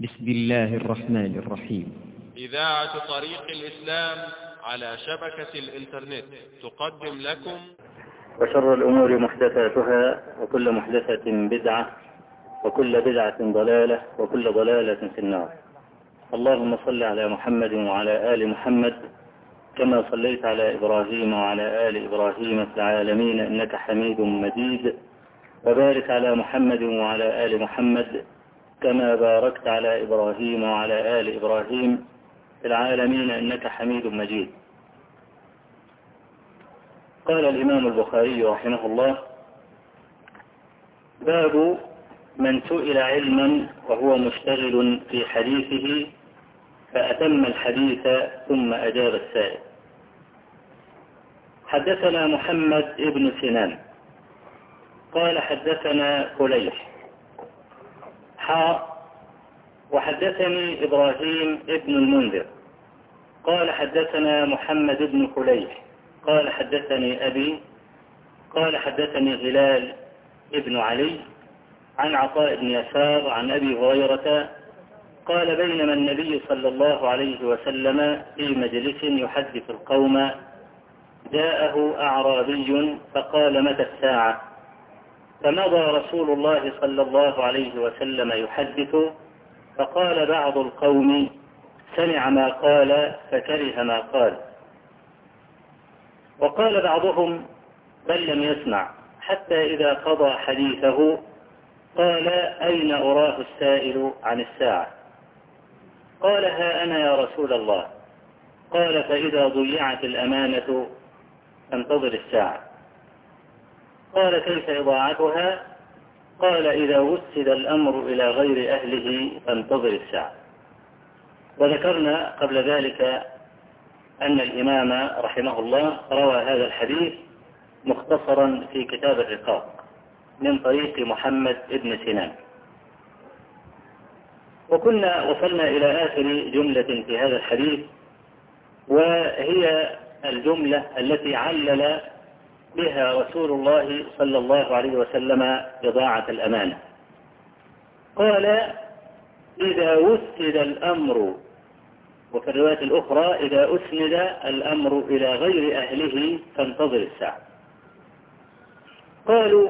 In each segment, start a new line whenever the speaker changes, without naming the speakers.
بسم الله الرحمن الرحيم.
إذاعة طريق الإسلام على شبكة الإنترنت تقدم لكم.
وشر الأمور محدثاتها وكل محدثة بدعة وكل بدعة ضلالة وكل ضلالة في النار. اللهم صل على محمد وعلى آل محمد كما صليت على إبراهيم وعلى آل إبراهيم في العالمين إنك حميد مجيد. وبارك على محمد وعلى آل محمد كما باركت على إبراهيم وعلى آل إبراهيم في العالمين إنك حميد مجيد. قال الإمام البخاري رحمه الله باب من سئل علما وهو مشتغل في حديثه فأتم الحديث ثم أجاب السائل. حدثنا محمد بن سنان قال حدثنا فليح حاء وحدثني إبراهيم ابن المنذر. قال حدثنا محمد بن فليح قال حدثني أبي. قال حدثني هلال ابن علي عن عطاء بن يسار عن أبي هريرة. قال بينما النبي صلى الله عليه وسلم في مجلس يحدث القوم جاءه أعرابي فقال متى الساعة؟ فمضى رسول الله صلى الله عليه وسلم يحدث؟ فقال بعض القوم سمع ما قال فكره ما قال. وقال بعضهم بل لم يسمع حتى إذا قضى حديثه قال أين أراه السائل عن الساعة؟ قال ها أنا يا رسول الله. قال فإذا ضيعت الأمانة فانتظر الساعة. قال كيف إضاعتها؟ قال إذا وسد الأمر إلى غير أهله فانتظر الساعة. وذكرنا قبل ذلك أن الإمام رحمه الله روى هذا الحديث مختصرا في كتاب الرقاق من طريق محمد بن سنان. وكنا وصلنا إلى آخر جملة في هذا الحديث وهي الجملة التي علل بها رسول الله صلى الله عليه وسلم إضاعة الأمانة. قال إذا وسد الأمر وفي الرواية الأخرى إذا أسند الأمر إلى غير أهله فانتظر الساعة. قالوا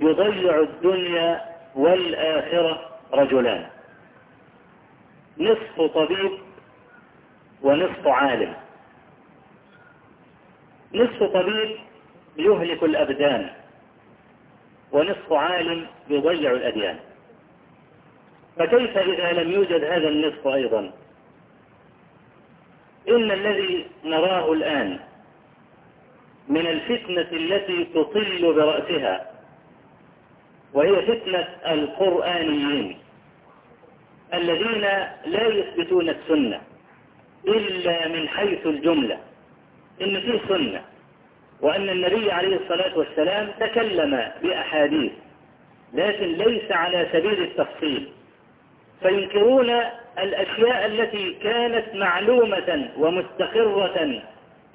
يضيع الدنيا والآخرة رجلان. نصف طبيب ونصف عالم. نصف طبيب يهلك الأبدان ونصف عالم يضيع الأديان. فكيف إذا لم يوجد هذا النصف أيضا؟ إن الذي نراه الآن من الفتنة التي تطل برأسها وهي فتنة القرآنيين الذين لا يثبتون السنة إلا من حيث الجملة. إن فيه سنة وأن النبي عليه الصلاة والسلام تكلم بأحاديث لكن ليس على سبيل التفصيل. فينكرون الأشياء التي كانت معلومة ومستقرة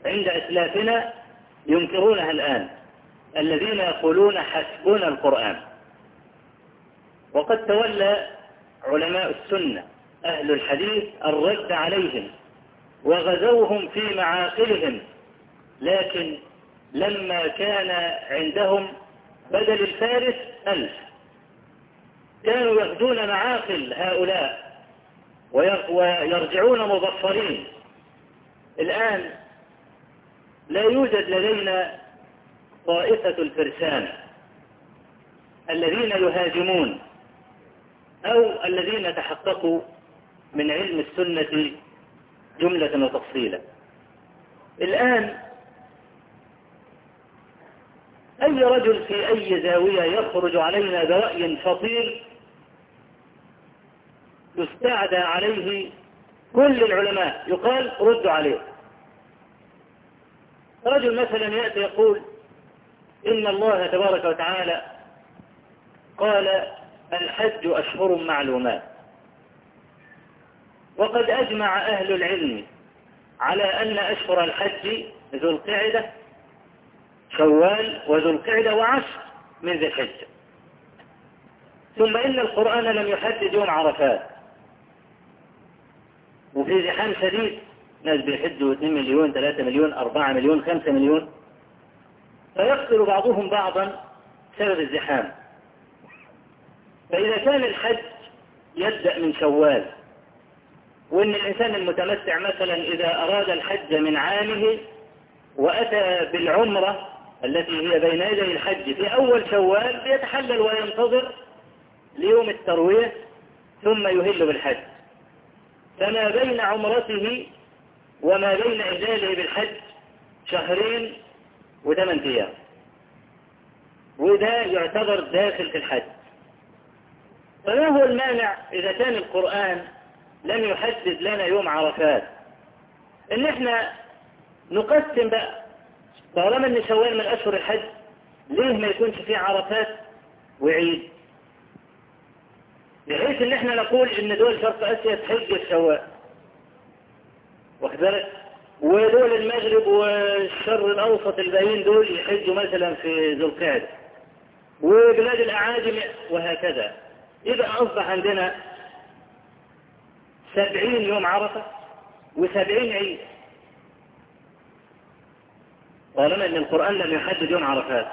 عند أسلافنا ينكرونها الآن الذين يقولون حسبنا القرآن. وقد تولى علماء السنة أهل الحديث الرد عليهم. وغزوهم في معاقلهم. لكن لما كان عندهم بدل الفارس ألف. كانوا يغدون معاقل هؤلاء ويرجعون مظفرين. الآن لا يوجد لدينا طائفة الفرسان الذين يهاجمون أو الذين تحققوا من علم السنة جملة وتفصيلا. الآن أي رجل في أي زاوية يخرج علينا برأي خطير يستعدى عليه كل العلماء؟ يقال ردوا عليه. رجل مثلا يأتي يقول إن الله تبارك وتعالى قال الحج أشهر معلومات. وقد أجمع أهل العلم على أن أشهر الحج ذو القعدة شوال وذو القعدة وعشر من ذي الحجة. ثم إن القرآن لم يحدد يوم عرفات. وفي زحام شديد ناس بيحجوا 2 مليون 3 مليون 4 مليون 5 مليون. فيقتل بعضهم بعضا بسبب الزحام. فإذا كان الحج يبدأ من شوال وإن الإنسان المتمتع مثلا إذا أراد الحج من عامه وأتى بالعمرة التي هي بين يدي الحج في أول شوال بيتحلل وينتظر ليوم التروية ثم يهل بالحج. فما بين عمرته وما بين إهلاله بالحج شهرين وثمان أيام. وده يعتبر داخل في الحج. فما هو المانع إذا كان القرآن لم يحدد لنا يوم عرفات. إن إحنا نقسم بقى طالما إن شوال من أشهر الحج ليه ما يكونش فيه عرفات وعيد؟ بحيث إن إحنا نقول إن دول شرق آسيا تحج في شوال واخد بالك؟ ودول المغرب والشر الأوسط الباقيين دول يحجوا مثلا في ذو وبلاد الأعاجم وهكذا. يبقى أصبح عندنا سبعين يوم عرفة وسبعين عيد. طالما أن القرآن لم يحدد يوم عرفات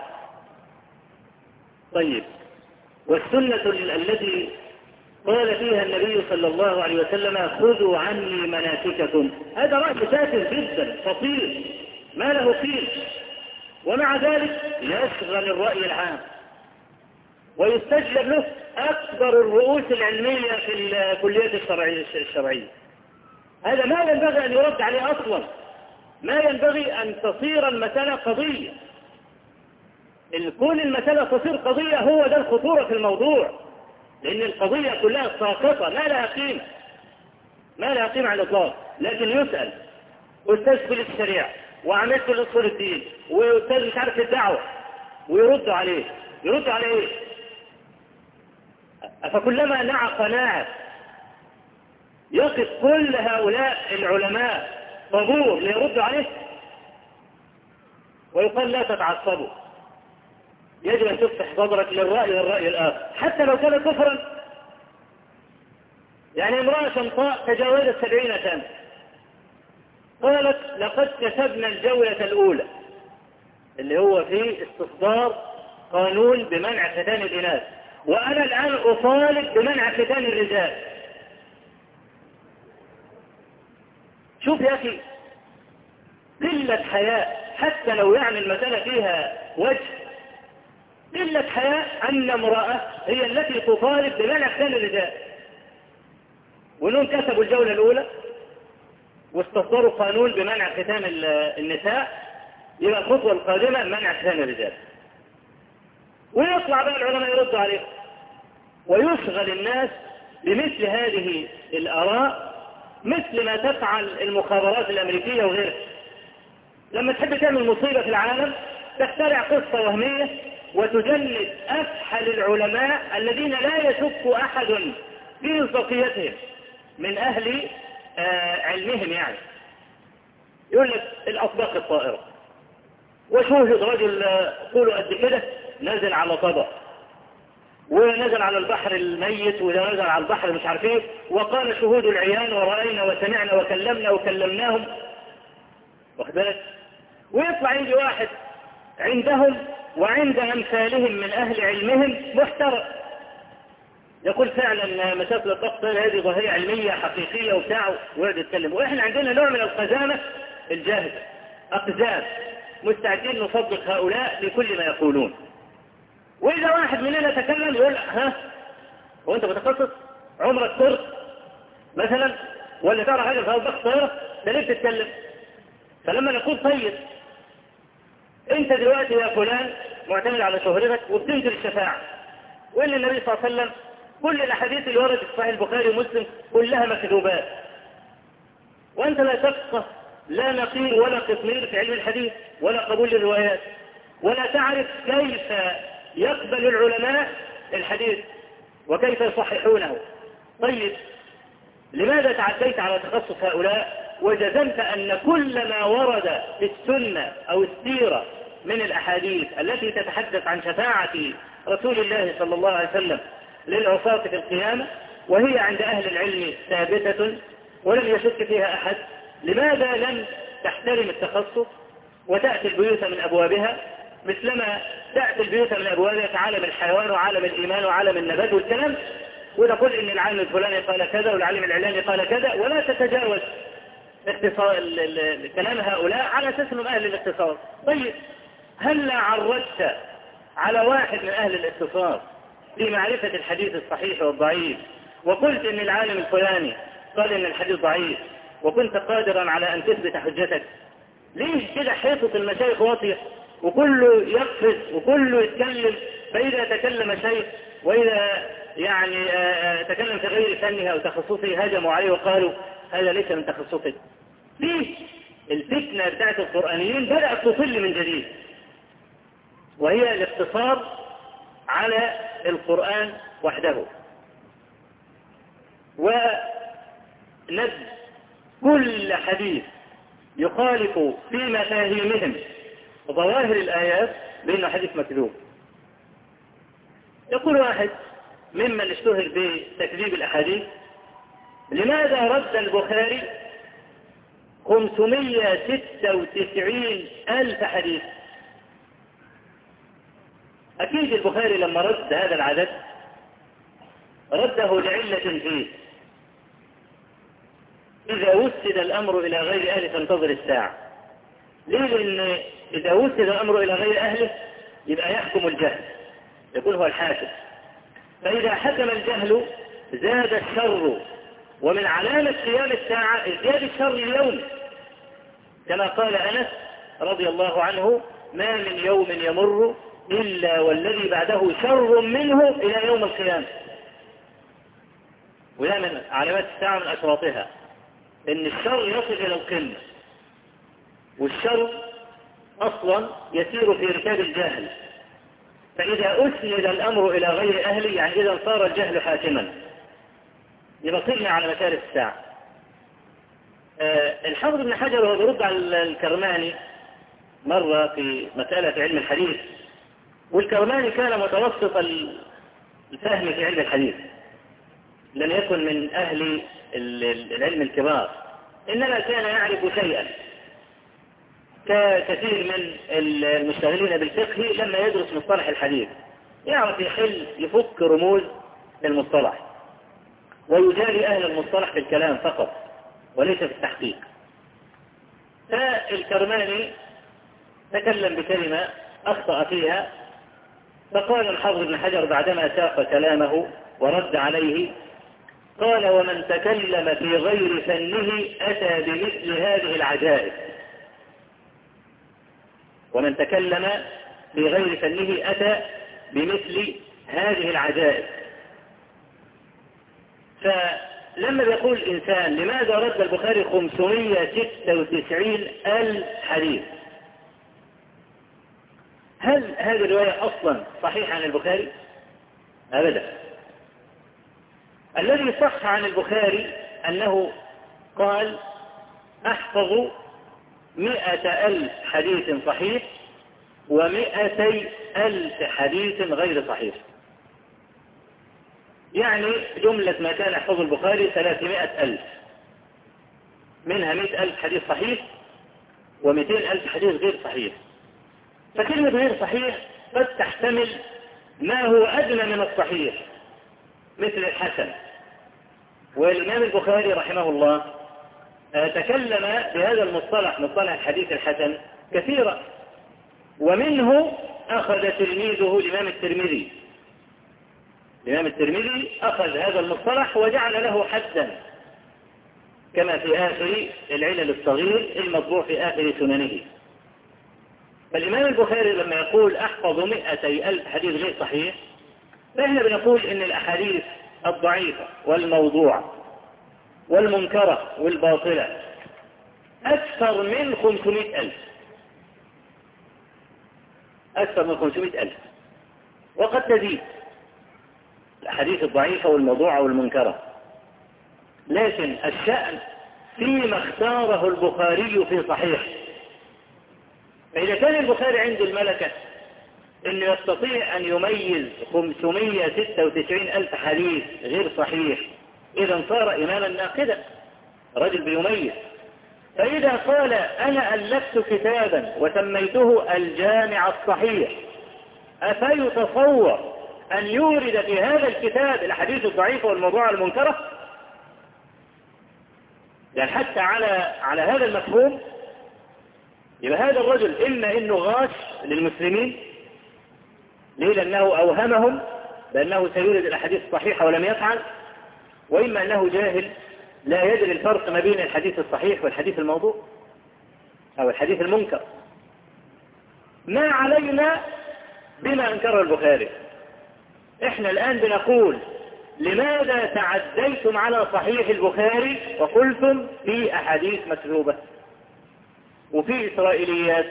طيب. والسنة التي قال فيها النبي صلى الله عليه وسلم خذوا عني مناسككم. هذا رأي تافه جدا خطير ما له قيل ومع ذلك يشغل الرأي العام. ويستجلب له أكبر الرؤوس العلمية في الكليات الشرعية, الشرعية. هذا ما ينبغي أن يرد عليه أصلا. ما ينبغي أن تصير المسألة قضية. كون المسألة تصير قضية هو ده الخطورة في الموضوع. لأن القضية كلها ساقطة ما لها قيمة. ما لها قيمة على الإطلاق. لكن يسأل. أستاذ في الشريعة وعملت في الأصول الدين وأستاذ مش عارف الدعوة ويردوا عليه. يردوا عليه؟ أفكلما نعق ناعق يقف كل هؤلاء العلماء طابور ليردوا عليه ويقال لا تتعصبوا. يجب أن تفتح صدرك للرأي والرأي الآخر. حتى لو كان كفرا. يعني امرأة شمطاء تجاوزت سبعين سنة. قالت لقد كسبنا الجولة الأولى. اللي هو في استصدار قانون بمنع ختان الإناث. وأنا الآن أطالب بمنع ختان الرجال. شوف يا أخي قلة حياء حتى لو يعني المسألة فيها وجه قلة حياء أن امرأة هي التي تطالب بمنع ختان الرجال. ولون كسبوا الجولة الأولى واستصدروا قانون بمنع ختان النساء. يبقى الخطوة القادمة منع ختان الرجال. ويطلع بقى العلماء يردوا عليه. ويشغل الناس بمثل هذه الآراء مثل ما تفعل المخابرات الأمريكية وغيرها. لما تحب تعمل مصيبة في العالم تخترع قصة وهمية وتجلد أفحل العلماء الذين لا يشك أحد في مصداقيتهم من أهل آه علمهم يعني. يقول لك الأطباق الطائرة. وشوهد رجل قوله قد كده نزل على طبق ونزل على البحر الميت وده نزل على البحر مش عارف إيه وقال شهود العيان ورأينا وسمعنا وكلمنا وكلمناهم. واخد بالك؟ ويطلع يجي واحد عندهم وعند أمثالهم من أهل علمهم محترم. يقول فعلا مسافة الضغط هذه ظاهرة علمية حقيقية وبتاع ويقعد يتكلم. وإحنا عندنا نوع من القزامة الجاهزة أقزام مستعدين نصدق هؤلاء لكل ما يقولون. وإذا واحد مننا تكلم يقول ها هو أنت متخصص عمرك كرد مثلا ولا تعرف حاجة في الضغط طيارة ده ليه بتتكلم؟ فلما نقول طيب أنت دلوقتي يا فلان معتمد على شهرتك وبتنزل الشفاعة وإن النبي صلى الله عليه وسلم كل الأحاديث اللي وردت في صحيح البخاري ومسلم كلها مكذوبات. وأنت لا تفقه لا نقير ولا قطمير في علم الحديث ولا قبول الروايات ولا تعرف كيف يقبل العلماء الحديث وكيف يصححونه. طيب لماذا تعديت على تخصص هؤلاء وجزمت أن كل ما ورد في السنة أو السيرة من الأحاديث التي تتحدث عن شفاعة رسول الله صلى الله عليه وسلم للعصاة في القيامة وهي عند أهل العلم ثابتة ولم يشك فيها أحد لماذا لم تحترم التخصص وتأتي البيوت من أبوابها؟ مثلما تأتي البيوت من أبوابها كعالم الحيوان وعالم الإيمان وعالم النبات والكلام ونقول إن العالم الفلاني قال كذا والعالم العلاني قال كذا ولا تتجاوز اختصار كلام هؤلاء على أساس أنهم أهل الاختصار. طيب هل عرجت على واحد من أهل الاختصار في معرفة الحديث الصحيح والضعيف وقلت إن العالم الفلاني قال إن الحديث ضعيف وكنت قادرا على أن تثبت حجتك؟ ليه كده حيطة المشايخ واطية وكله يقفز وكله يتكلم فإذا تكلم شيخ وإذا يعني تكلم في غير فنه أو تخصصه هجموا عليه وقالوا هذا ليس من تخصصك ليه الفتنة بتاعت القرآنيين بدأت تطل من جديد. وهي الاقتصار على القرآن وحده. ونبذ كل حديث يخالف في مفاهيمهم. ظواهر الآيات بأنه حديث مكذوب. يقول واحد ممن اشتهر بتكذيب الأحاديث لماذا رد البخاري 596 ألف حديث؟ أكيد البخاري لما رد هذا العدد رده لعلة فيه. إذا وسد الأمر إلى غير أهله فانتظر الساعة. ليه لأن إذا وسد الأمر إلى غير أهله يبقى يحكم الجهل. يكون هو الحاكم. فإذا حكم الجهل زاد الشر ومن علامة قيام الساعة ازدياد الشر اليوم. كما قال أنس رضي الله عنه ما من يوم يمر إلا والذي بعده شر منه إلى يوم القيامة. وده من علامات الساعة من أشراطها. إن الشر يصل إلى القمة. والشر أصلا يسير في ركاب الجهل فإذا أسند الأمر إلى غير أهله يعني إذا صار الجهل حاكما يبطلنا على مسار الساعة. أه الحافظ ابن حجر وهو بيرد على الكرماني مرة في مسألة في علم الحديث والكرماني كان متوسط الفهم في علم الحديث. لم يكن من أهل العلم الكبار. إنما كان يعرف شيئا. ككثير من المشتغلين بالفقه لما يدرس مصطلح الحديث. يعرف يحل يفك رموز المصطلح ويجاري أهل المصطلح في الكلام فقط وليس في التحقيق. فالكرماني تكلم بكلمة أخطأ فيها فقال الحافظ ابن حجر بعدما ساق كلامه ورد عليه قال ومن تكلم في غير فنه أتى بمثل هذه العجائب. ومن تكلم في غير فنه أتى بمثل هذه العجائب. فلما بيقول الإنسان لماذا رد البخاري 596 ألف حديث؟ هل هذه الرواية أصلا صحيحة عن البخاري؟ أبدا. الذي صح عن البخاري أنه قال أحفظ مئة ألف حديث صحيح ومئتي ألف حديث غير صحيح. يعني جملة ما كان يحفظ البخاري ثلاثمائة ألف منها مئة ألف حديث صحيح ومئتين ألف حديث غير صحيح. فكلمة غير صحيح قد تحتمل ما هو أدنى من الصحيح مثل الحسن. والإمام البخاري رحمه الله تكلم بهذا المصطلح مصطلح الحديث الحسن كثيرا. ومنه أخذ تلميذه الإمام الترمذي. الإمام الترمذي أخذ هذا المصطلح وجعل له حدا. كما في آخر العلل الصغير المطبوع في آخر سننه. فالإمام البخاري لما يقول أحفظ مئتي ألف حديث غير صحيح فإحنا بنقول إن الأحاديث الضعيفة والموضوعة. والمنكرة والباطلة. أكثر من خمسمائة ألف. أكثر من خمسمائة ألف. وقد تزيد. الأحاديث الضعيفة والموضوعة والمنكرة. لكن الشأن فيما اختاره البخاري في صحيح. فإذا كان البخاري عنده الملكة إنه يستطيع أن يميز 596 ألف حديث غير صحيح إذا صار إماما ناقدا. رجل بيميز. فإذا قال أنا ألفت كتابا وسميته الجامع الصحيح أفيتصور أن يورد في هذا الكتاب الاحاديث الضعيفه والموضوع المنكره يعني حتى على على هذا المفهوم يبقى هذا الرجل إما إنه غاش للمسلمين ليه؟ لأنه أوهمهم بأنه سيورد الأحاديث الصحيحة ولم يفعل وإما أنه جاهل لا يدري الفرق ما بين الحديث الصحيح والحديث الموضوع أو الحديث المنكر. ما علينا بما أنكره البخاري. إحنا الآن بنقول لماذا تعديتم على صحيح البخاري وقلتم في أحاديث مكذوبة وفي إسرائيليات؟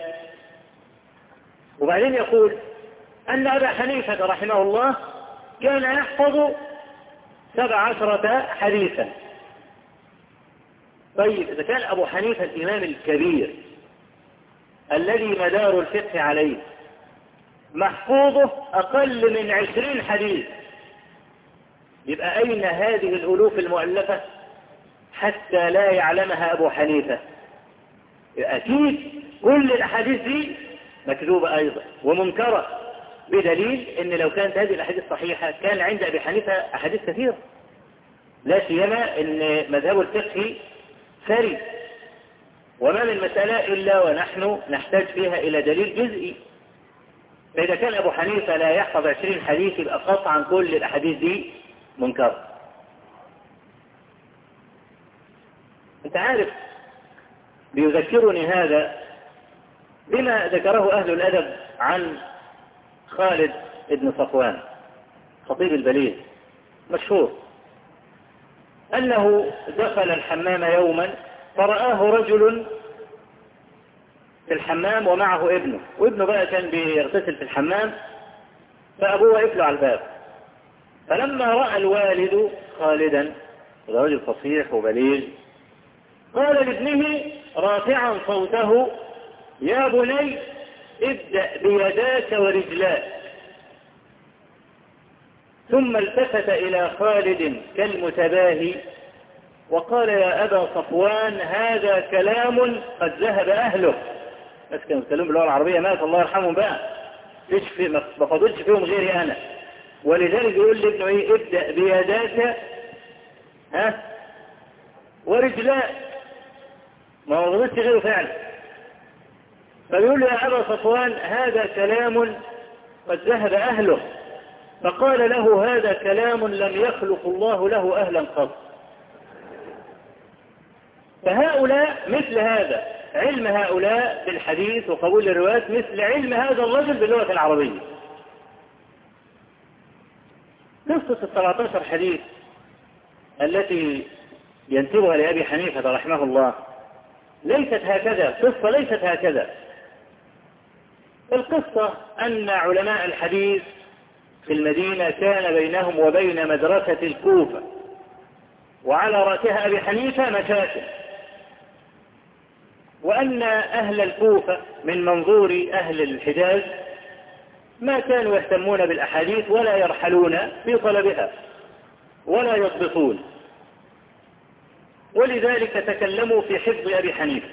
وبعدين يقول أن أبا حنيفة رحمه الله كان يحفظ سبع عشرة حديثا. طيب إذا كان أبو حنيفة الإمام الكبير الذي مدار الفقه عليه محفوظه أقل من عشرين حديث يبقى أين هذه الألوف المؤلفة حتى لا يعلمها أبو حنيفة؟ أكيد كل الأحاديث دي مكذوبة أيضا ومنكرة. بدليل أن لو كانت هذه الأحاديث صحيحة كان عند أبي حنيفة أحاديث كثيرة. لا سيما أن مذهب الفقه ثري وما من مسألة إلا ونحن نحتاج فيها إلى دليل جزئي. فإذا كان أبو حنيفة لا يحفظ عشرين حديث يبقى قطعا كل الأحاديث دي منكرة. أنت عارف بيذكرني هذا بما ذكره أهل الأدب عن خالد بن صفوان خطيب البليد مشهور. أنه دخل الحمام يوما فرآه رجل في الحمام ومعه ابنه وابنه بقى كان بيغتسل في الحمام فأبوه على الباب. فلما رأى الوالد خالدا رجل فصيح وبليغ قال لابنه رافعا صوته يا بني ابدأ بيداك ورجلاك. ثم التفت إلى خالد كالمتباهي وقال يا أبا صفوان هذا كلام قد ذهب أهله. بس كانوا يتكلموا باللغة العربية مات الله يرحمهم بقى. فيش في ما فضلش فيهم غيري أنا. ولذلك يقول لابنه إيه ابدأ بيداك ها ورجلاك. ما وضعتش غيره فعلا. فبيقول له يا أبا صفوان هذا كلام قد ذهب أهله. فقال له هذا كلام لم يخلق الله له أهلا قط. فهؤلاء مثل هذا علم هؤلاء بالحديث وقبول الروايات مثل علم هذا الرجل باللغة العربية. قصة السبعتاشر حديث التي ينسبها لأبي حنيفة رحمه الله ليست هكذا قصة ليست هكذا. القصة أن علماء الحديث في المدينة كان بينهم وبين مدرسة الكوفة وعلى رأسها أبي حنيفة مشاكل وأن أهل الكوفة من منظور أهل الحجاز ما كانوا يهتمون بالأحاديث ولا يرحلون في طلبها ولا يضبطون ولذلك تكلموا في حفظ أبي حنيفة.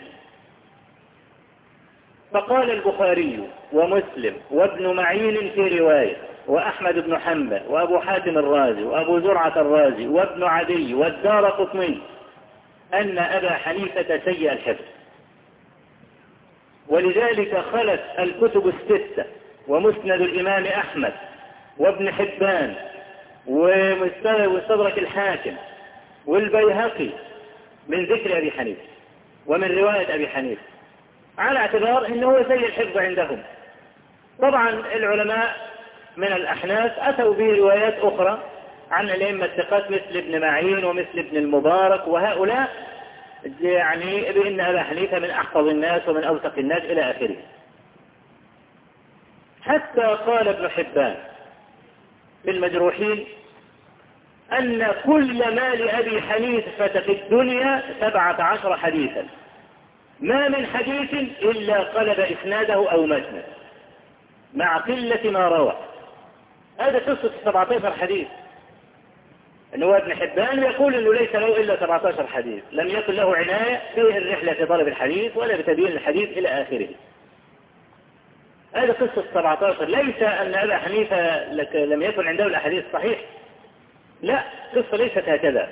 فقال البخاري ومسلم وابن معين في رواية وأحمد بن حنبل وأبو حاتم الرازي وأبو زرعة الرازي وابن عدي والدار قطني أن أبا حنيفة سيء الحفظ. ولذلك خلت الكتب الستة ومسند الإمام أحمد وابن حبان ومستدرك الحاكم والبيهقي من ذكر أبي حنيفة ومن رواية أبي حنيفة. على اعتبار أنه سيء الحفظ عندهم. طبعا العلماء من الأحناف أتوا بروايات أخرى عن الأئمة الثقات مثل ابن معين ومثل ابن المبارك وهؤلاء يعني بأن أبا حنيفة من أحفظ الناس ومن أوثق الناس إلى آخره. حتى قال ابن حبان في المجروحين أن كل ما لأبي حنيفة في الدنيا سبعة عشر حديثا. ما من حديث إلا قلب إسناده أو متنه مع قلة ما روى. هذا قصة 17 حديث. أنه هو ابن حبان يقول أنه ليس له إلا 17 حديث. لم يكن له عناية في الرحلة في طلب الحديث ولا بتبيين الحديث إلى آخره. هذا قصة 17 ليس أن أبا حنيفة لم يكن عنده الأحاديث صحيح لا قصة ليست هكذا.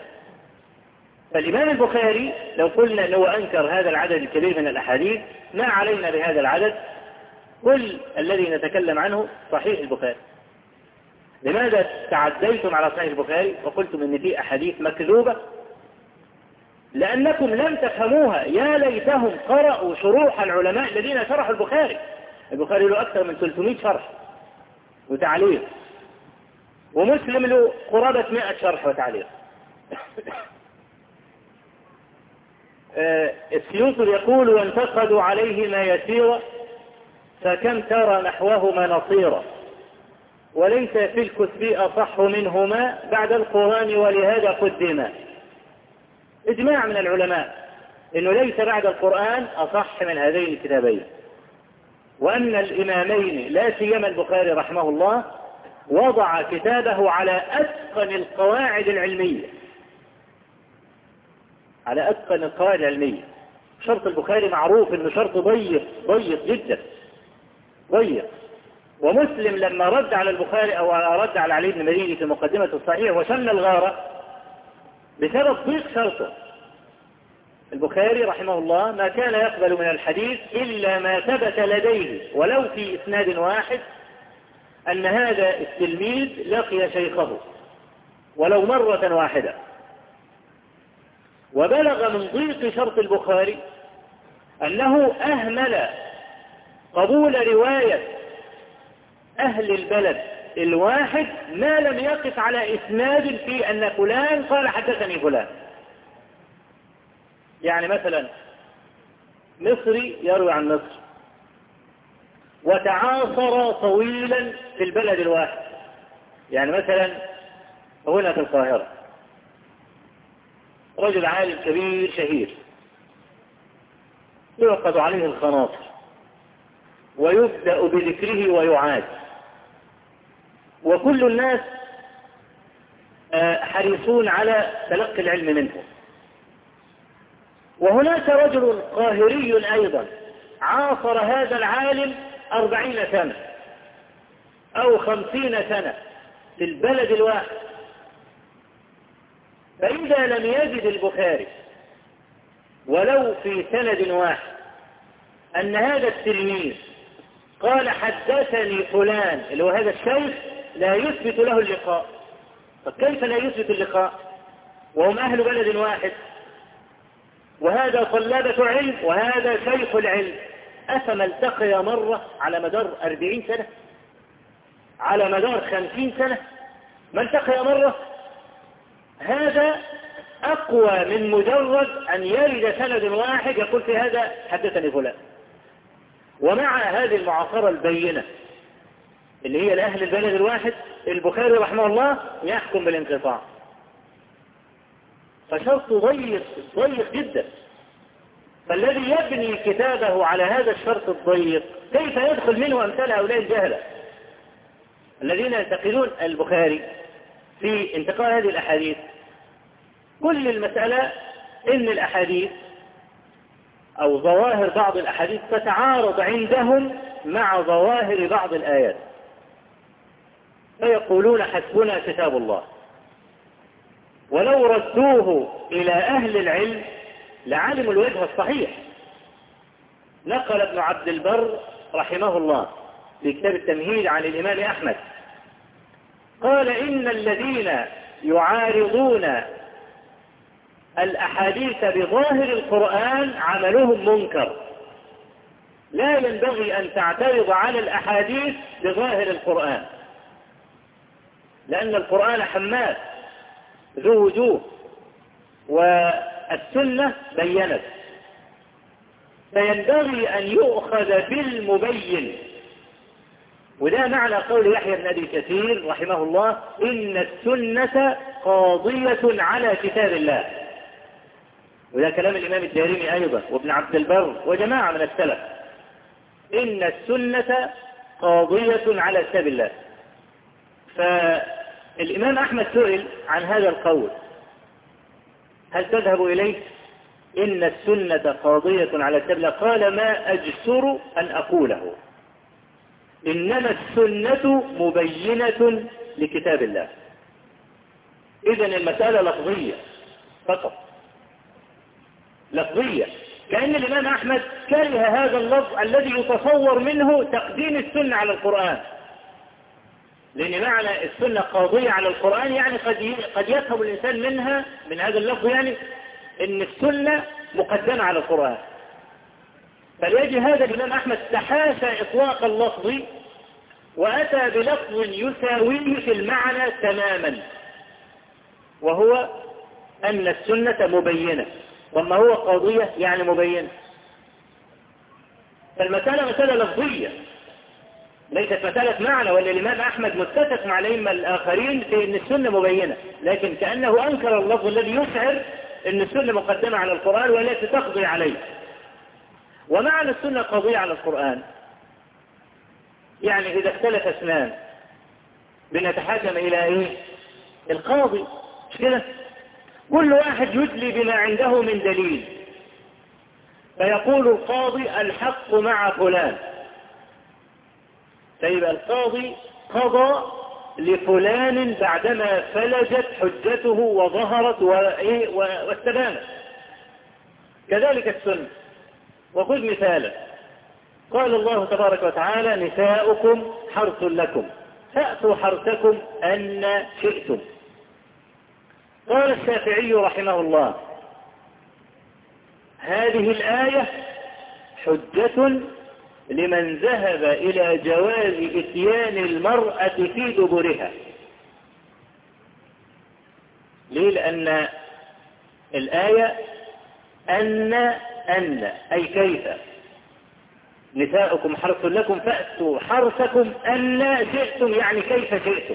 فالإمام البخاري لو قلنا أنه أنكر هذا العدد الكبير من الأحاديث ما علينا بهذا العدد؟ كل الذي نتكلم عنه صحيح البخاري. لماذا تعديتم على صحيح البخاري وقلتم إن في أحاديث مكذوبة؟ لأنكم لم تفهموها. يا ليتهم قرأوا شروح العلماء الذين شرحوا البخاري. البخاري له أكثر من 300 شرح وتعليق ومسلم له قرابة 100 شرح وتعليق. السيوطي يقول وانتقدوا عليه ما يسير فكم ترى نحوهما نصيرا. وليس في الكتب أصح منهما بعد القرآن ولهذا قدما. إجماع من العلماء أنه ليس بعد القرآن أصح من هذين الكتابين. وأن الإمامين لا سيما البخاري رحمه الله وضع كتابه على أتقن القواعد العلمية. على أتقن القواعد العلمية شرط البخاري معروف أنه شرط ضيق ضيق جدا. ضيق. ومسلم لما رد على البخاري أو رد على علي بن مديني في مقدمة الصحيح وشن الغارة بسبب ضيق شرطه. البخاري رحمه الله ما كان يقبل من الحديث إلا ما ثبت لديه ولو في إسناد واحد أن هذا التلميذ لقي شيخه ولو مرة واحدة. وبلغ من ضيق شرط البخاري أنه أهمل قبول رواية أهل البلد الواحد ما لم يقف على إسناد في أن فلان قال حدثني فلان. يعني مثلا مصري يروي عن مصر وتعاصر طويلا في البلد الواحد. يعني مثلا هنا في القاهرة. رجل عالم كبير شهير. يوقد عليه الخناصر. ويبدأ بذكره ويعاد. وكل الناس آه، حريصون على تلقي العلم منه. وهناك رجل قاهري أيضا عاصر هذا العالم أربعين سنة أو خمسين سنة في البلد الواحد. فإذا لم يجد البخاري ولو في سند واحد أن هذا التلميذ قال حدثني فلان اللي هو هذا الشيخ لا يثبت له اللقاء. فكيف لا يثبت اللقاء؟ وهم أهل بلد واحد. وهذا طلابة علم وهذا شيخ العلم. أفما التقي مرة على مدار أربعين سنة؟ على مدار خمسين سنة؟ ما التقي مرة؟ هذا أقوى من مجرد أن يرد سند واحد يقول في هذا حدثني فلان. ومع هذه المعاصرة البينة اللي هي لأهل البلد الواحد البخاري رحمه الله يحكم بالانقطاع. فشرط ضيق ضيق جدا. فالذي يبني كتابه على هذا الشرط الضيق كيف يدخل منه أمثال هؤلاء الجهلة؟ الذين ينتقدون البخاري في انتقال هذه الأحاديث. كل المسألة إن الأحاديث أو ظواهر بعض الأحاديث تتعارض عندهم مع ظواهر بعض الآيات. فيقولون حسبنا كتاب الله. ولو ردوه إلى أهل العلم لعلموا الوجه الصحيح. نقل ابن عبد البر رحمه الله في كتاب التمهيد عن الإمام أحمد. قال إن الذين يعارضون الأحاديث بظاهر القرآن عملهم منكر. لا ينبغي أن تعترض على الأحاديث بظاهر القرآن لأن القرآن حماد ذو وجوه والسنة بينت. فينبغي أن يؤخذ بالمبين وده معنى قول يحيى بن أبي كثير رحمه الله إن السنة قاضية على كتاب الله. وده كلام الإمام الدارمي أيضا وابن عبد البر وجماعة من السلف. إن السنة قاضية على كتاب الله. فالإمام أحمد سئل عن هذا القول. هل تذهب إليه؟ إن السنة قاضية على كتاب الله. قال ما أجسر أن أقوله. إنما السنة مبينة لكتاب الله. إذا المسألة لفظية فقط. لفظية. كأن الإمام أحمد كره هذا اللفظ الذي يتصور منه تقديم السنة على القرآن. لأن معنى السنة قاضية على القرآن يعني قد قد يفهم الإنسان منها من هذا اللفظ يعني أن السنة مقدمة على القرآن. فليجي هذا الإمام أحمد تحاشى إطلاق اللفظ وأتى بلفظ يساويه في المعنى تماما وهو أن السنة مبينة وما هو قاضية يعني مبينة. فالمسألة مسألة لفظية ليست مسألة معنى ولا الإمام أحمد متفق مع الأئمة الآخرين في أن السنة مبينة لكن كأنه أنكر اللفظ الذي يشعر أن السنة مقدمة على القرآن والتي تقضي عليه. ومعنى السنة قضية على القرآن. يعني إذا اختلف اثنان بنتحاكم إلى إيه؟ القاضي. مش كده؟ كل واحد يدلي بما عنده من دليل. فيقول القاضي الحق مع فلان. فيبقى القاضي قضى لفلان بعدما فلجت حجته وظهرت واستبانت. كذلك السنة. وخذ مثالا. قال الله تبارك وتعالى نساؤكم حرث لكم. فأتوا حرثكم أن شئتم. قال الشافعي رحمه الله هذه الآية حجة لمن ذهب إلى جواز إتيان المرأة في دبرها. ليه؟ لأن الآية أن أن أي كيف؟ نساؤكم حرث لكم فأتوا حرثكم أن شئتم يعني كيف شئتم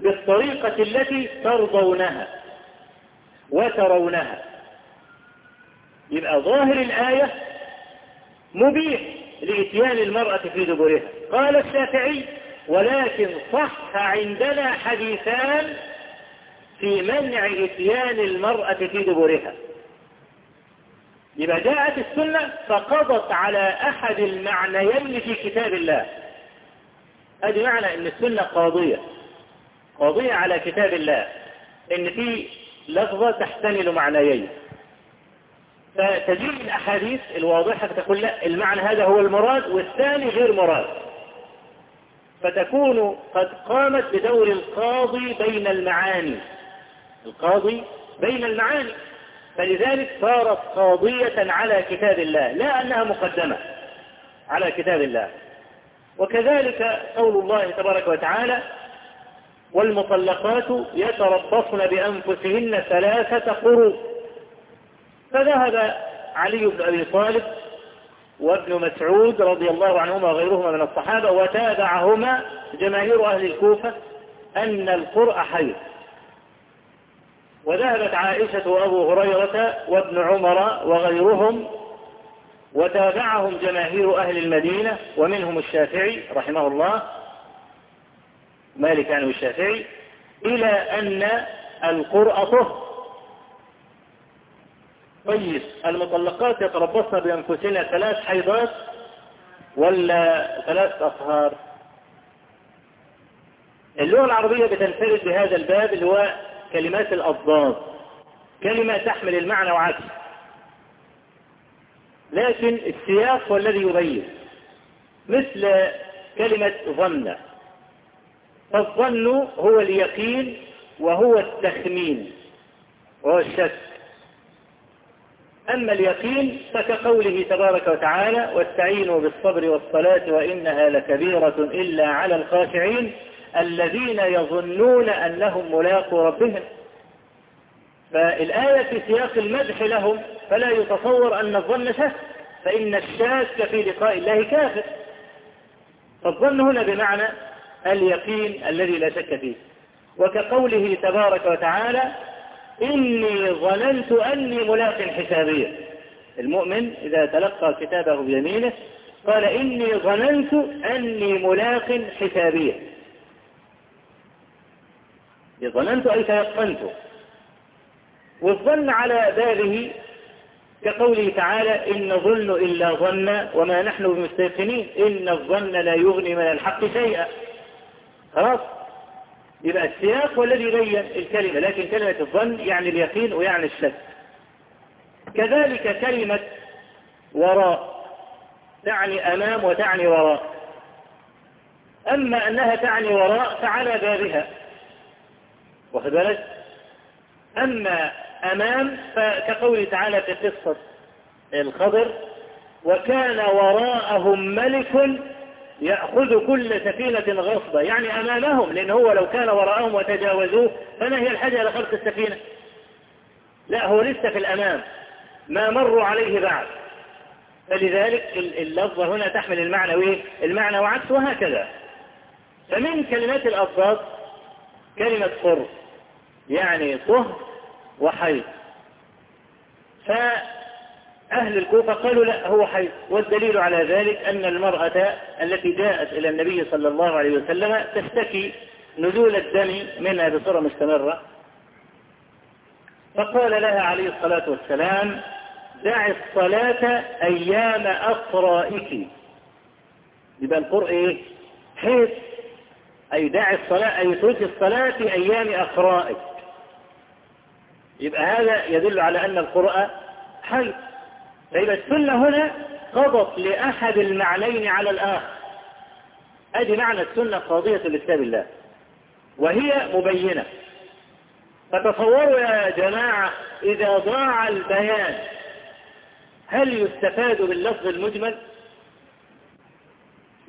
بالطريقة التي ترضونها وترونها. يبقى ظاهر الآية مبيح لإتيان المرأة في دبرها. قال الشافعي ولكن صح عندنا حديثان في منع إتيان المرأة في دبرها. يبقى جاءت السنة فقضت على أحد المعنيين في كتاب الله. هذه معنى أن السنة قاضية. قضية على كتاب الله. إن في لفظة تحتمل معنيين. فتجيب الأحاديث الواضحة فتقول لا المعنى هذا هو المراد والثاني غير مراد. فتكون قد قامت بدور القاضي بين المعاني. القاضي بين المعاني. فلذلك صارت قاضية على كتاب الله لا أنها مقدمة على كتاب الله. وكذلك قول الله تبارك وتعالى والمطلقات يتربصن بأنفسهن ثلاثة قروء فذهب علي بن أبي طالب وابن مسعود رضي الله عنهما وغيرهما من الصحابة وتابعهما جماهير أهل الكوفة أن القرء حيض وذهبت عائشة وأبو هريرة وابن عمر وغيرهم وتابعهم جماهير أهل المدينة ومنهم الشافعي رحمه الله مالك عنه الشافعي إلى أن القرأة طهر طيب المطلقات يتربصن بأنفسهن ثلاث حيضات ولا ثلاث أطهار اللغة العربية بتنفرد بهذا الباب اللي هو كلمات الأضداد كلمة تحمل المعنى وعكس. لكن السياق هو الذي يبين مثل كلمة ظن. فالظن هو اليقين وهو التخمين وهو الشك. أما اليقين فكقوله تبارك وتعالى واستعينوا بالصبر والصلاة وإنها لكبيرة إلا على الخاشعين الذين يظنون أنهم ملاقوا ربهم. فالآية في سياق المدح لهم فلا يتصور أن الظن شك فإن الشاك في لقاء الله كافر. فالظن هنا بمعنى اليقين الذي لا شك فيه. وكقوله تبارك وتعالى إني ظننت أني ملاق حسابية. المؤمن إذا تلقى كتابه بيمينه قال إني ظننت أني ملاق حسابية. ظننت أي تيقنت والظن على بابه كقوله تعالى إن نظن إلا ظن وما نحن بمستيقنين. إن الظن لا يغني من الحق شيئا. خلاص؟ يبقى السياق هو الذي يبين الكلمة لكن كلمة الظن يعني اليقين ويعني الشك. كذلك كلمة وراء تعني أمام وتعني وراء. أما أنها تعني وراء فعلى بابها. واخد بالك؟ أما أمام فكقوله تعالى في قصة الخضر وكان وراءهم ملك يأخذ كل سفينة غصبة يعني أمامهم لأن هو لو كان وراءهم وتجاوزوه فما هي الحاجة إلى خلق السفينة. لا هو لسه في الأمام ما مروا عليه بعد. فلذلك اللفظة هنا تحمل المعنى وإيه؟ المعنى وعكس وهكذا. فمن كلمات الأضداد كلمة قرب يعني طهر وحيض. فأهل الكوفة قالوا لا هو حيض. والدليل على ذلك أن المرأة التي جاءت إلى النبي صلى الله عليه وسلم تشتكي نزول الدم منها بصورة مستمرة. فقال لها عليه الصلاة والسلام دع الصلاة أيام أقرائك يبقى القرء إيه؟ حيث أي دع الصلاة أي ترك الصلاة في أيام أقرائك يبقى هذا يدل على أن القرآن حي. فيبقى السنة هنا قضت لأحد المعنين على الآخر. أدي معنى السنة قاضية لكتاب الله. وهي مبينة. فتصوروا يا جماعة إذا ضاع البيان هل يستفاد باللفظ المجمل؟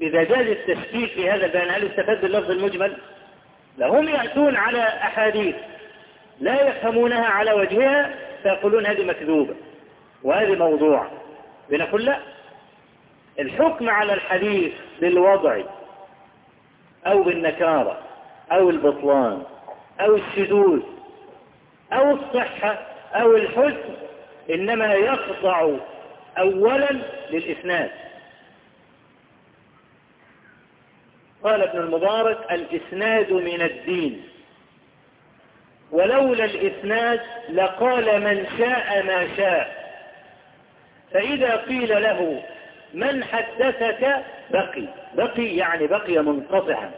إذا جاز التشكيك في هذا البيان هل يستفاد باللفظ المجمل؟ لهم يأتون على أحاديث. لا يفهمونها على وجهها فيقولون هذه مكذوبة. وهذه موضوع. بنقول لا. الحكم على الحديث بالوضع أو بالنكارة أو البطلان أو الشذوذ أو الصحة أو الحسن إنما يخضع أولا للإسناد. قال ابن المبارك الإسناد من الدين. ولولا الإسناد لقال من شاء ما شاء. فإذا قيل له من حدثك بقي. بقي يعني بقي منقطعا.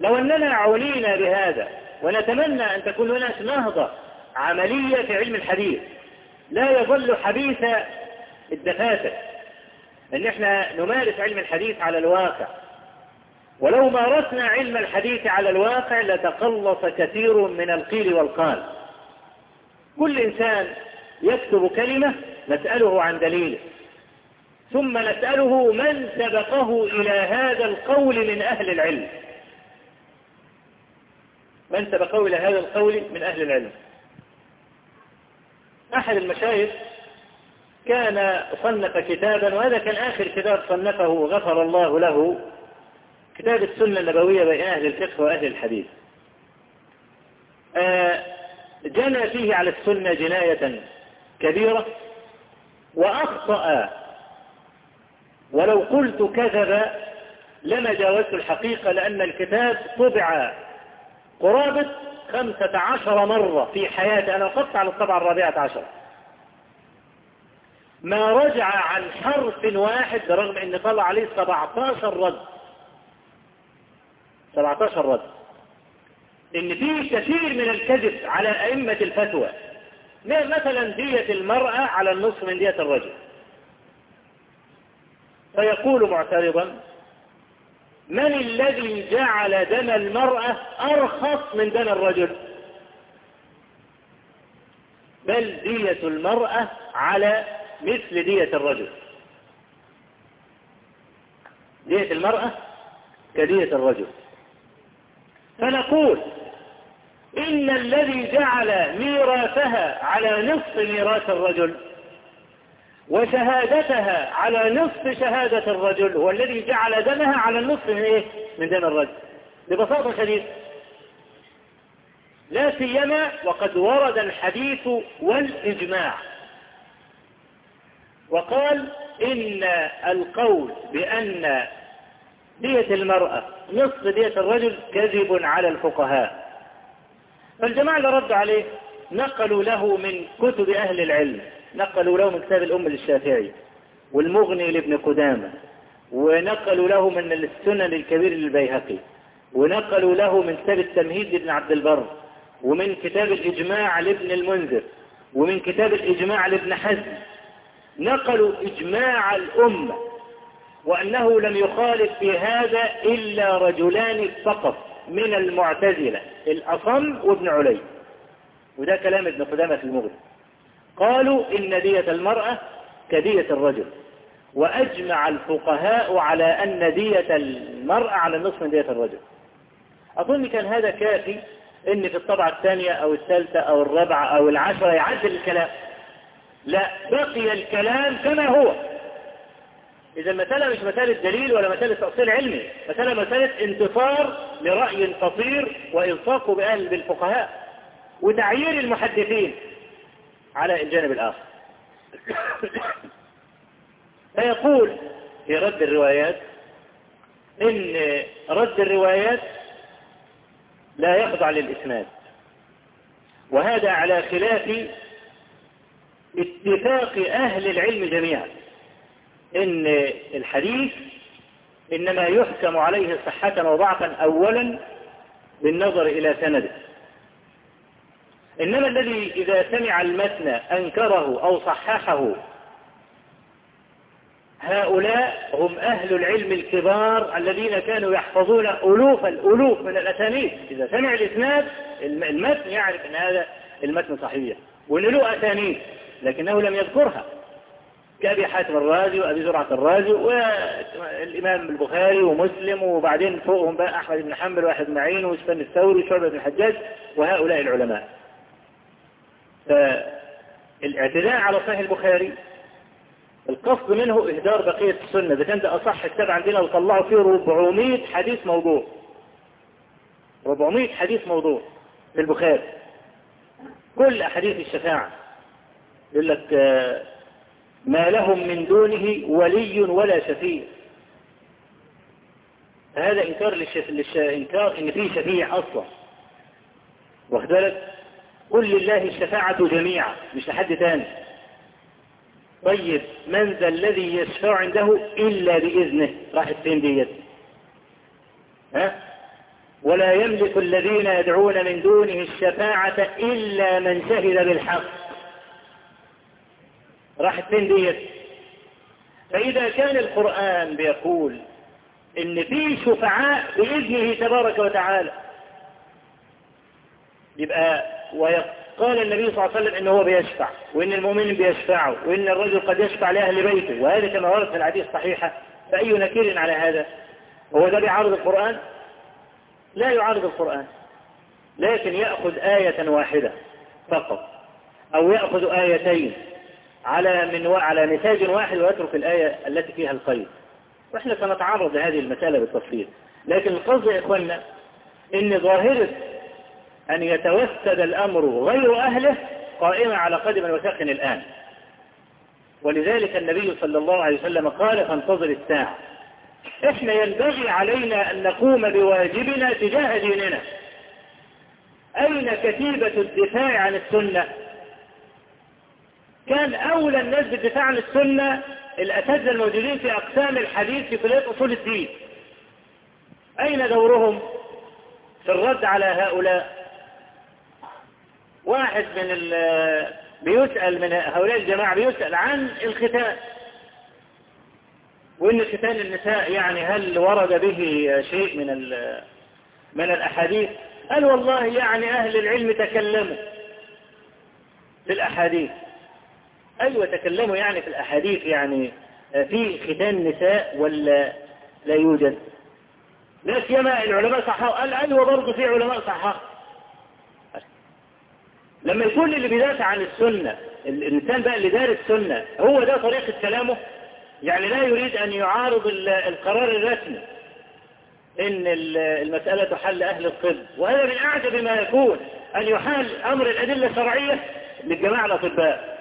لو أننا عنينا بهذا ونتمنى أن تكون هناك نهضة عملية في علم الحديث لا يظل حديث الدفاتر. أن إحنا نمارس علم الحديث على الواقع. ولو مارسنا علم الحديث على الواقع لتقلص كثير من القيل والقال. كل إنسان يكتب كلمة نسأله عن دليله ثم نسأله من سبقه إلى هذا القول من أهل العلم. من سبقه إلى هذا القول من أهل العلم. أحد المشايخ كان صنف كتابا وهذا كان آخر كتاب صنفه غفر الله له كتاب السنة النبوية بين أهل الفقه وأهل الحديث. آه، جنى فيه على السنة جناية كبيرة وأخطأ. ولو قلت كذب لما جاوزت الحقيقة لأن الكتاب طبع قرابة خمسة عشر مرة في حياتي. أنا وقفت على الطبعة الرابعة عشر. ما رجع عن حرف واحد رغم أن طلع عليه 17 رد. 17 رد. إن في كثير من الكذب على أئمة الفتوى مثلا دية المرأة على النصف من دية الرجل؟ فيقول معترضا من الذي جعل دم المرأة أرخص من دم الرجل؟ بل دية المرأة على مثل دية الرجل. دية المرأة كدية الرجل. فنقول إن الذي جعل ميراثها على نصف ميراث الرجل وشهادتها على نصف شهادة الرجل هو الذي جعل دمها على النصف من إيه؟ من دم الرجل. ببساطة شديدة. لا سيما وقد ورد الحديث والإجماع. وقال إن القول بأن دية المرأة نصف دية الرجل كذب على الفقهاء. فالجماعة اللي ردوا عليه نقلوا له من كتب أهل العلم نقلوا له من كتاب الأم للشافعي والمغني لابن قدامة ونقلوا له من السنن الكبير للبيهقي ونقلوا له من كتاب التمهيد لابن عبد البر ومن كتاب الإجماع لابن المنذر ومن كتاب الإجماع لابن حزم. نقلوا إجماع الأمة وأنه لم يخالف في هذا إلا رجلان فقط من المعتزلة الأصم وابن علي. وده كلام ابن قدامة في قالوا إن دية المرأة كدية الرجل. وأجمع الفقهاء على أن دية المرأة على النصف من دية الرجل. أظن كان هذا كافي إن في الطبعة الثانية أو الثالثة أو الرابعة أو العشرة يعدل الكلام. لا بقي الكلام كما هو. إذا المسألة مش مسألة دليل ولا مسألة تأصيل علمي مسألة مسألة انتصار لرأي قصير وإلصاقه بأهل بالفقهاء وتعيير المحدثين على الجانب الآخر. فيقول في رد الروايات إن رد الروايات لا يخضع للإسناد وهذا على خلاف اتفاق أهل العلم جميعا. إن الحديث إنما يحكم عليه صحة وضعفا أولا بالنظر إلى سنده. إنما الذي إذا سمع المتن أنكره أو صححه هؤلاء هم أهل العلم الكبار الذين كانوا يحفظون ألوف الألوف من الأسانيد. إذا سمع الإسناد المتن يعرف أن هذا المتن صحيح وأن له أسانيد لكنه لم يذكرها. كأبي حاتم الرازي وأبي زرعة الرازي والإمام البخاري ومسلم وبعدين فوقهم بقى أحمد بن حنبل واحد معين وسفن الثوري وشعبة بن الحجاج وهؤلاء العلماء. فالاعتداء على صحيح البخاري القصد منه إهدار بقية السنة. إذا كان ده أصح كتاب عندنا وطلعوا فيه 400 حديث موضوع. 400 حديث موضوع في البخاري. كل أحاديث الشفاعة. يقول لك ما لهم من دونه ولي ولا شفيع. هذا إنكار للشف... للش... إنكار إن فيه شفيع أصلا. واخد بالك؟ قل لله الشفاعة جميعا مش لحد تاني. طيب من ذا الذي يشفع عنده إلا بإذنه؟ راحت فين ديت؟ ها؟ ولا يملك الذين يدعون من دونه الشفاعة إلا من شهد بالحق. راحت فين ديت. فإذا كان القرآن بيقول إن في شفعاء بإذنه تبارك وتعالى يبقى وقال النبي صلى الله عليه وسلم إنه هو بيشفع وإن المؤمنين بيشفعوا وإن الرجل قد يشفع لأهل بيته وهذا كما ورد في الحديث الصحيحة. فأي نكير على هذا؟ هو ده بيعارض القرآن؟ لا يعارض القرآن لكن يأخذ آية واحدة فقط أو يأخذ آيتين. على من و... على نتاج واحد ويترك الآية التي فيها القيد وإحنا سنتعرض لهذه المسألة بالتفصيل. لكن القصد يا إخوانا إن ظاهرة أن يتوسد الأمر غير أهله قائمة على قدم وساق الآن. ولذلك النبي صلى الله عليه وسلم قال فانتظر الساعة. إحنا ينبغي علينا أن نقوم بواجبنا تجاه ديننا. أين كتيبة الدفاع عن السنة؟ كان أولى الناس بالدفاع عن السنة الأساتذة الموجودين في أقسام الحديث في كلية أصول الدين. أين دورهم في الرد على هؤلاء؟ واحد من بيسأل من هؤلاء الجماعة بيسأل عن الختان. وإن ختان النساء يعني هل ورد به شيء من من الأحاديث؟ قال والله يعني أهل العلم تكلموا في الأحاديث. أيوة تكلموا يعني في الأحاديث يعني في ختان نساء ولا لا يوجد؟ لا سيما العلماء صححوا. قال أيوة برضه في علماء صححوا. لما يكون اللي بيدافع عن السنة الإنسان بقى اللي دارس السنة هو ده طريقة كلامه؟ يعني لا يريد أن يعارض القرار الرسمي إن المسألة تحل أهل الطب. وهذا من أعجب ما يكون أن يحال أمر الأدلة الشرعية للجماعة الأطباء.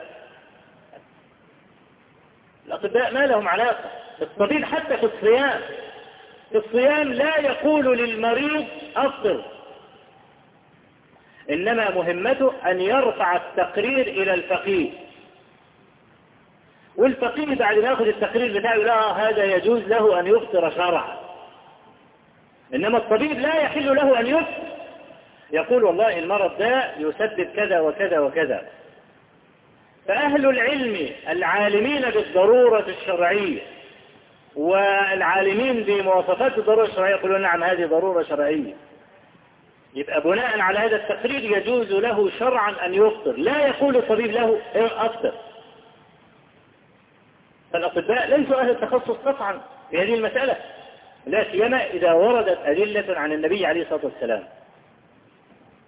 الأطباء ما لهم علاقة الطبيب حتى في الصيام في الصيام لا يقول للمريض أفطر. إنما مهمته أن يرفع التقرير إلى الفقيه. والفقيه بعد ما يأخذ التقرير بتاعه لا هذا يجوز له أن يفطر شرعا. إنما الطبيب لا يحل له أن يفطر. يقول والله المرض ده يسبب كذا وكذا وكذا. فأهل العلم العالمين بالضرورة الشرعية والعالمين بمواصفات الضرورة الشرعية يقولون نعم هذه ضرورة شرعية. يبقى بناء على هذا التقرير يجوز له شرعا أن يفطر. لا يقول الطبيب له أفطر. فالأطباء ليسوا أهل التخصص قطعا في هذه المسألة لا سيما إذا وردت أدلة عن النبي عليه الصلاة والسلام.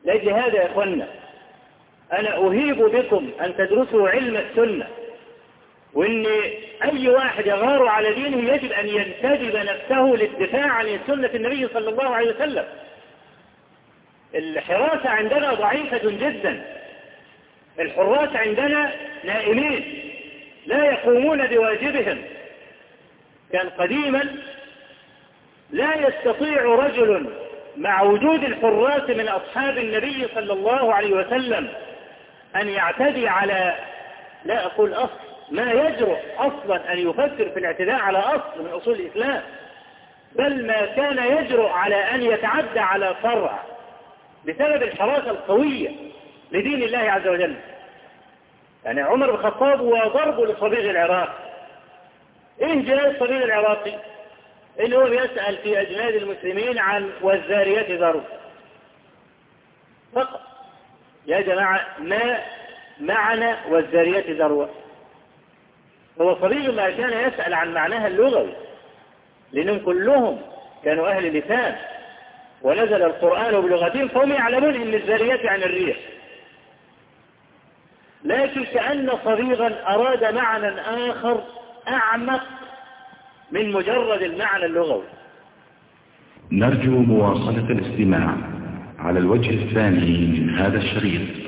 لأجل هذا يا أخوانا أنا أهيب بكم أن تدرسوا علم السنة وإن أي واحد يغار على دينه يجب أن ينتدب نفسه للدفاع عن سنة النبي صلى الله عليه وسلم. الحراسة عندنا ضعيفة جدا. الحراس عندنا نائمين لا يقومون بواجبهم. كان قديما لا يستطيع رجل مع وجود الحراس من أصحاب النبي صلى الله عليه وسلم أن يعتدي على لا أقول أصل ما يجرؤ أصلا أن يفكر في الاعتداء على أصل من أصول الإسلام بل ما كان يجرؤ على أن يتعدى على فرع بسبب الحراسة القوية لدين الله عز وجل. يعني عمر بن الخطاب وضربه لصبيغ العراق. إيه جهاز الصبيغ العراقي؟ اللي هو بيسأل في أجناد المسلمين عن والذاريات ذروا فقط. يا جماعة ما معنى والذاريات ذروة؟ هو صبي ما كان يسأل عن معناها اللغوي لأنهم كلهم كانوا أهل لسان ونزل القرآن بلغتهم فهم يعلمون أن الذاريات عن الريح. لكن كأن صبيغا أراد معنى آخر أعمق من مجرد المعنى اللغوي.
نرجو مواصلة الاستماع. على الوجه الثاني من هذا الشريط.